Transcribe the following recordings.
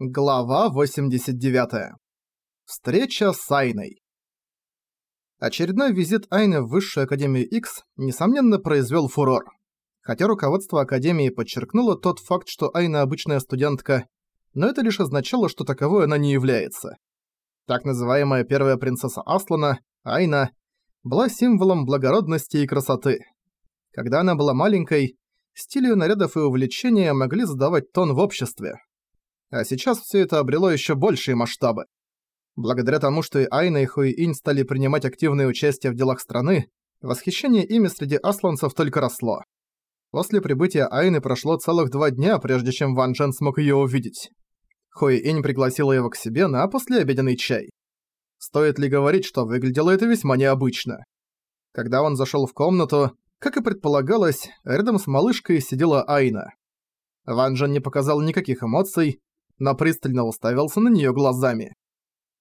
Глава 89. Встреча с Айной. Очередной визит Айны в Высшую Академию X, несомненно, произвел фурор. Хотя руководство Академии подчеркнуло тот факт, что Айна обычная студентка, но это лишь означало, что таковой она не является. Так называемая первая принцесса Аслана, Айна, была символом благородности и красоты. Когда она была маленькой, стиль её нарядов и увлечения могли задавать тон в обществе. А сейчас все это обрело еще большие масштабы. Благодаря тому, что и Айна, и Хуи-Инь стали принимать активное участие в делах страны, восхищение ими среди асланцев только росло. После прибытия Айны прошло целых два дня, прежде чем Ван Джен смог ее увидеть. Хуи-Инь пригласила его к себе на послеобеденный чай. Стоит ли говорить, что выглядело это весьма необычно. Когда он зашел в комнату, как и предполагалось, рядом с малышкой сидела Айна. Ван Джен не показал никаких эмоций, но пристально уставился на неё глазами.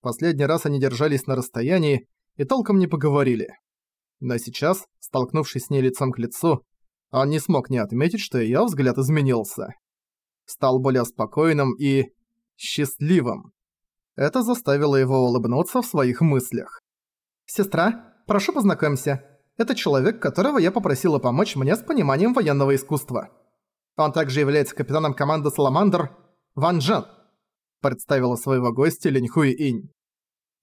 Последний раз они держались на расстоянии и толком не поговорили. Но сейчас, столкнувшись с ней лицом к лицу, он не смог не отметить, что её взгляд изменился. Стал более спокойным и... счастливым. Это заставило его улыбнуться в своих мыслях. «Сестра, прошу познакомься. Это человек, которого я попросила помочь мне с пониманием военного искусства. Он также является капитаном команды «Саламандр» Ван Джен», — представила своего гостя Линьхуи Инь.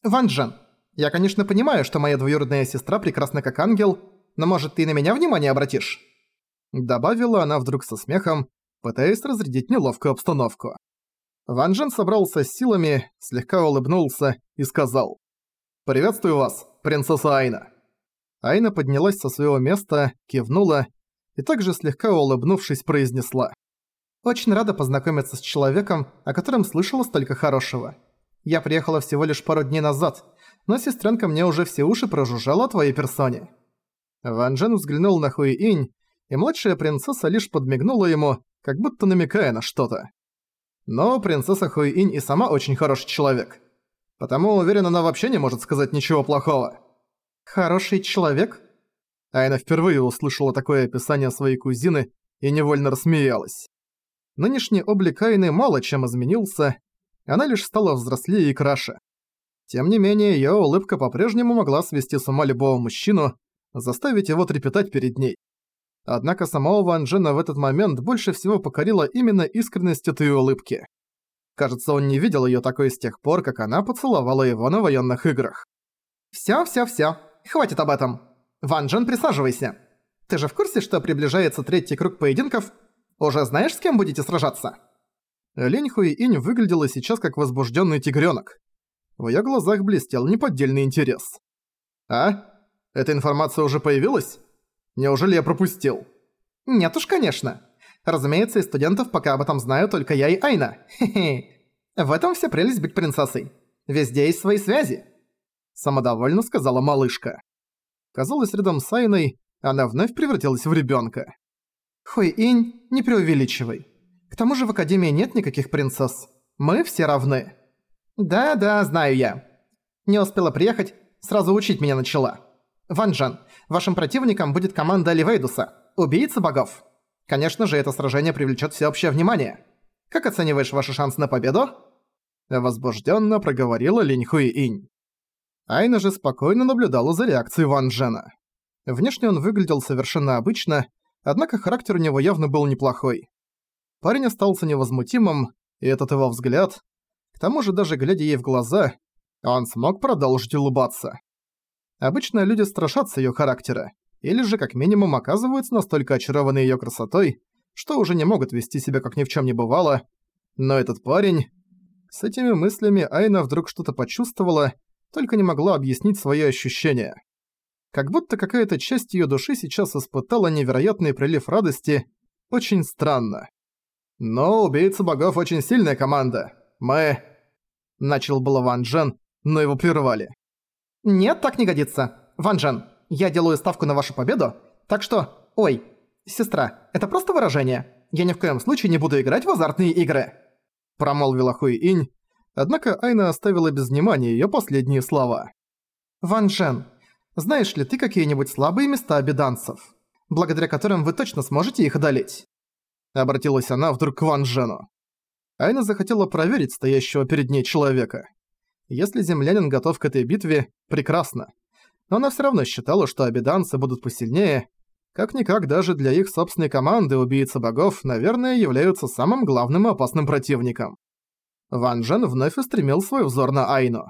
«Ван Джен, я, конечно, понимаю, что моя двоюродная сестра прекрасна как ангел, но, может, ты на меня внимание обратишь?» Добавила она вдруг со смехом, пытаясь разрядить неловкую обстановку. Ван Джен собрался с силами, слегка улыбнулся и сказал «Приветствую вас, принцесса Айна». Айна поднялась со своего места, кивнула и также слегка улыбнувшись произнесла очень рада познакомиться с человеком, о котором слышала столько хорошего. Я приехала всего лишь пару дней назад, но сестренка мне уже все уши прожужжала о твоей персоне». Ван Джен взглянул на Хуи Инь, и младшая принцесса лишь подмигнула ему, как будто намекая на что-то. Но принцесса Хуи Инь и сама очень хороший человек. Потому, уверен, она вообще не может сказать ничего плохого. «Хороший человек?» Айна впервые услышала такое описание своей кузины и невольно рассмеялась. Нынешний облик Айны мало чем изменился, она лишь стала взрослее и краше. Тем не менее, её улыбка по-прежнему могла свести с ума любого мужчину, заставить его трепетать перед ней. Однако самого Ван Джена в этот момент больше всего покорила именно искренность этой улыбки. Кажется, он не видел её такой с тех пор, как она поцеловала его на военных играх. «Всё, всё, всё. Хватит об этом. Ван Джен, присаживайся. Ты же в курсе, что приближается третий круг поединков, уже знаешь, с кем будете сражаться?» Лень Инь выглядела сейчас как возбужденный тигренок. В её глазах блестел неподдельный интерес. «А? Эта информация уже появилась? Неужели я пропустил?» «Нет уж, конечно. Разумеется, из студентов пока об этом знаю только я и Айна. Хе-хе. В этом вся прелесть быть принцессой. Везде есть свои связи». Самодовольно сказала малышка. Казалось, рядом с Айной она вновь превратилась в ребёнка. Хуй-инь, не преувеличивай. К тому же в Академии нет никаких принцесс. Мы все равны. Да-да, знаю я. Не успела приехать, сразу учить меня начала. Ван Джан, вашим противником будет команда Ливейдуса, убийца богов. Конечно же, это сражение привлечет всеобщее внимание. Как оцениваешь ваши шансы на победу? Возбужденно проговорила Линь Хуи Инь. Айна же спокойно наблюдала за реакцией Ван Джена. Внешне он выглядел совершенно обычно, Однако характер у него явно был неплохой. Парень остался невозмутимым, и этот его взгляд... К тому же, даже глядя ей в глаза, он смог продолжить улыбаться. Обычно люди страшатся её характера, или же как минимум оказываются настолько очарованы её красотой, что уже не могут вести себя как ни в чём не бывало. Но этот парень... С этими мыслями Айна вдруг что-то почувствовала, только не могла объяснить свои ощущения. Как будто какая-то часть её души сейчас испытала невероятный прилив радости. Очень странно. Но убийца богов очень сильная команда. Мы... Начал было Ван Джен, но его прервали. Нет, так не годится. Ван Джен, я делаю ставку на вашу победу, так что... Ой, сестра, это просто выражение. Я ни в коем случае не буду играть в азартные игры. Промолвила Хуи Инь, однако Айна оставила без внимания её последние слова. Ван Джен, знаешь ли ты какие-нибудь слабые места обиданцев, благодаря которым вы точно сможете их одолеть?» Обратилась она вдруг к Ван Джену. Айна захотела проверить стоящего перед ней человека. Если землянин готов к этой битве, прекрасно. Но она всё равно считала, что обиданцы будут посильнее. Как-никак даже для их собственной команды убийцы богов, наверное, являются самым главным и опасным противником. Ван Джен вновь устремил свой взор на Айну.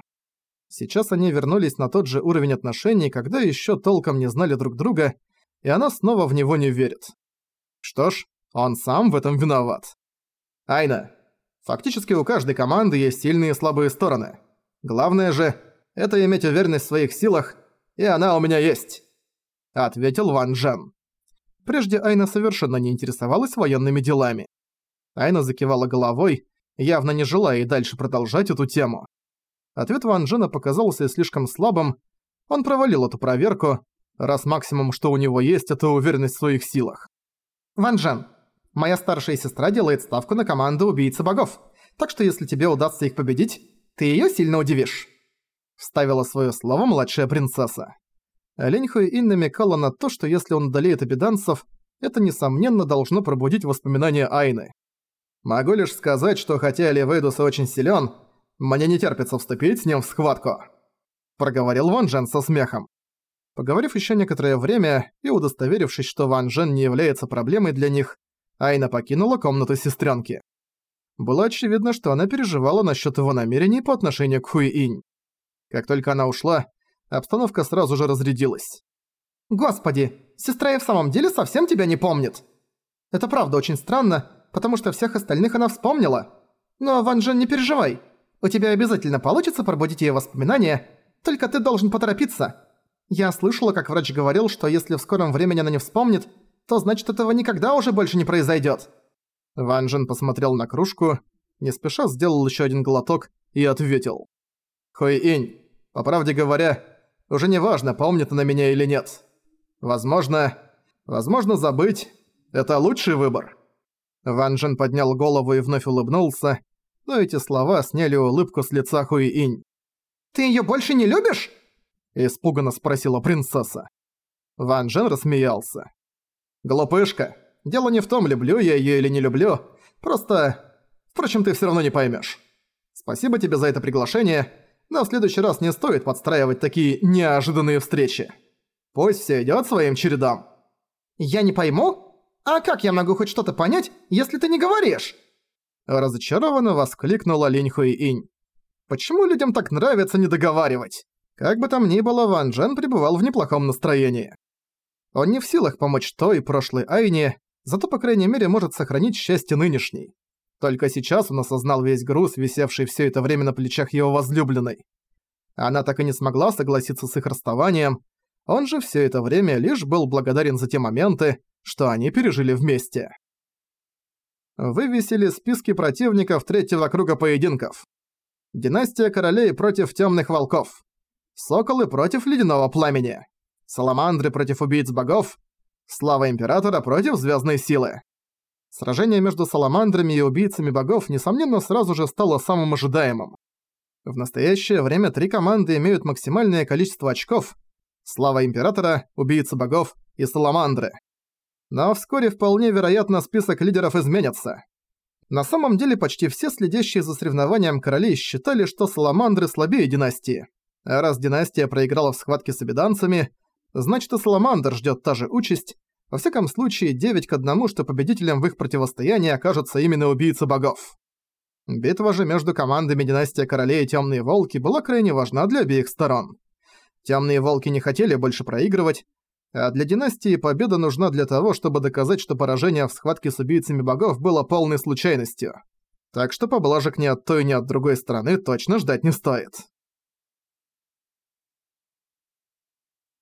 Сейчас они вернулись на тот же уровень отношений, когда ещё толком не знали друг друга, и она снова в него не верит. Что ж, он сам в этом виноват. Айна, фактически у каждой команды есть сильные и слабые стороны. Главное же – это иметь уверенность в своих силах, и она у меня есть», – ответил Ван Джен. Прежде Айна совершенно не интересовалась военными делами. Айна закивала головой, явно не желая и дальше продолжать эту тему. Ответ Ван Джена показался слишком слабым, он провалил эту проверку, раз максимум, что у него есть, это уверенность в своих силах. «Ван Джен, моя старшая сестра делает ставку на команду убийцы богов, так что если тебе удастся их победить, ты её сильно удивишь», — вставила своё слово младшая принцесса. Лень Ин намекала на то, что если он удалит обиданцев, это, несомненно, должно пробудить воспоминания Айны. «Могу лишь сказать, что хотя Ливейдус очень силён, мне не терпится вступить с ним в схватку», — проговорил Ван Джен со смехом. Поговорив ещё некоторое время и удостоверившись, что Ван Джен не является проблемой для них, Айна покинула комнату сестрёнки. Было очевидно, что она переживала насчёт его намерений по отношению к Хуи-Инь. Как только она ушла, обстановка сразу же разрядилась. «Господи, сестра и в самом деле совсем тебя не помнит!» «Это правда очень странно, потому что всех остальных она вспомнила. Но, Ван Джен, не переживай. У тебя обязательно получится пробудить её воспоминания, только ты должен поторопиться. Я слышала, как врач говорил, что если в скором времени она не вспомнит, то значит этого никогда уже больше не произойдёт». Ван Джен посмотрел на кружку, не спеша сделал ещё один глоток и ответил. «Хуй-инь, по правде говоря, уже не важно, помнит она меня или нет. Возможно, возможно забыть – это лучший выбор». Ван Джен поднял голову и вновь улыбнулся, но эти слова сняли улыбку с лица Хуи-инь. «Ты её больше не любишь?» – испуганно спросила принцесса. Ван Джен рассмеялся. «Глупышка, Дело не в том, люблю я её или не люблю. Просто... Впрочем, ты всё равно не поймёшь. Спасибо тебе за это приглашение, но в следующий раз не стоит подстраивать такие неожиданные встречи. Пусть всё идёт своим чередом. Я не пойму? А как я могу хоть что-то понять, если ты не говоришь? Разочарованно воскликнула Линь Хуи Инь. Почему людям так нравится не договаривать? Как бы там ни было, Ван Джен пребывал в неплохом настроении. Он не в силах помочь той прошлой Айне, зато по крайней мере может сохранить счастье нынешней. Только сейчас он осознал весь груз, висевший все это время на плечах его возлюбленной. Она так и не смогла согласиться с их расставанием, он же все это время лишь был благодарен за те моменты, что они пережили вместе. Вывесили списки противников третьего круга поединков. Династия королей против темных волков. Соколы против ледяного пламени. Саламандры против убийц богов. Слава Императора против Звездной Силы. Сражение между саламандрами и убийцами богов, несомненно, сразу же стало самым ожидаемым. В настоящее время три команды имеют максимальное количество очков Слава Императора, Убийцы Богов и Саламандры. Но вскоре вполне вероятно список лидеров изменится. На самом деле почти все следящие за соревнованием короли считали, что Саламандры слабее династии. А раз династия проиграла в схватке с обиданцами, значит и Саламандр ждет та же участь, во всяком случае 9 к 1, что победителем в их противостоянии окажется именно убийца богов. Битва же между командами Династия Королей и Тёмные Волки была крайне важна для обеих сторон. Тёмные Волки не хотели больше проигрывать, а для Династии победа нужна для того, чтобы доказать, что поражение в схватке с убийцами богов было полной случайностью. Так что поблажек ни от той, ни от другой стороны точно ждать не стоит.